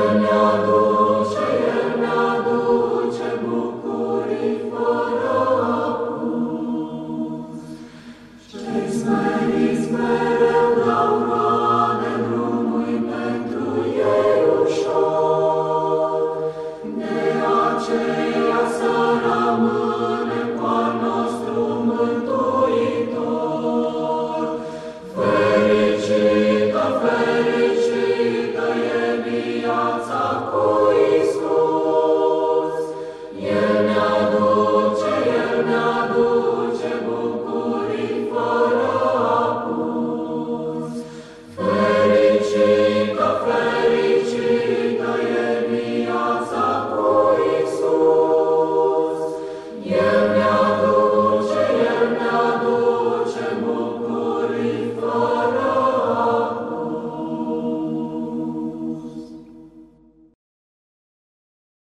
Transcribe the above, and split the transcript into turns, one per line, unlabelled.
Señor. the altar.